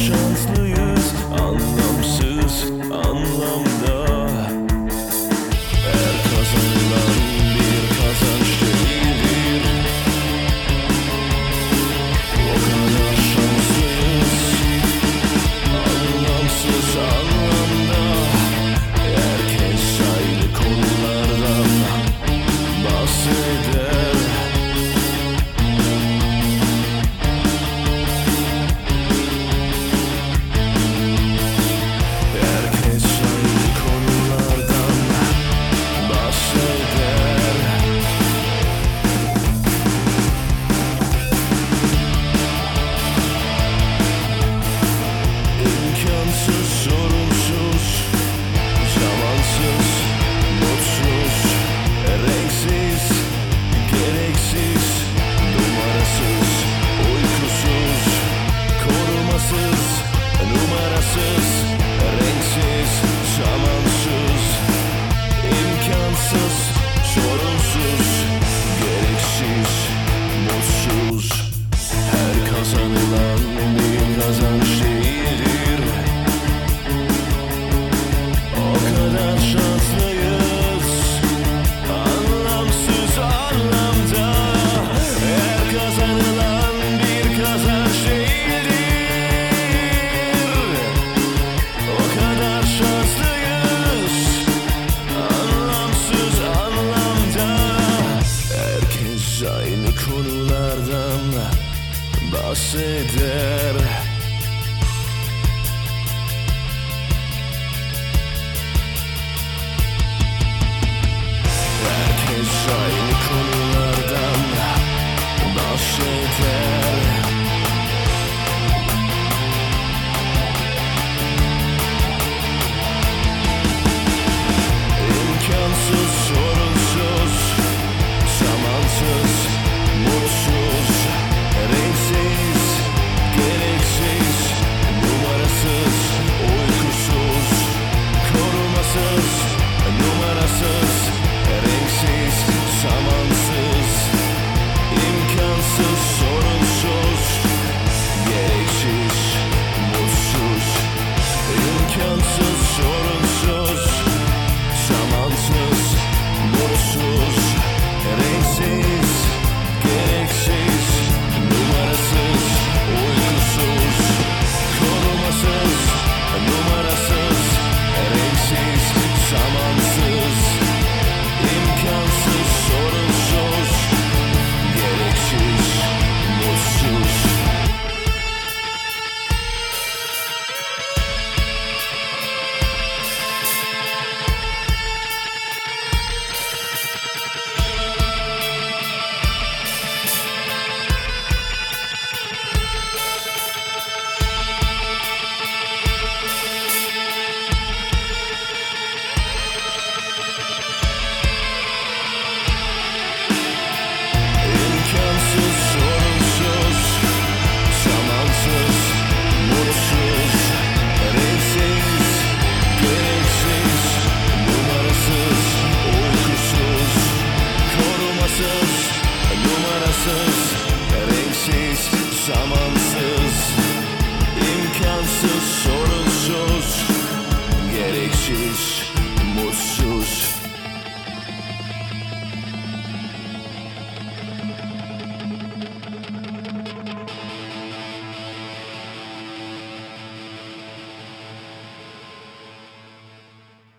şanslıyız. Anlamsız anlamda Herkes aynı konulardan bahseder. Herkes aynı konulardan bahseder. ashes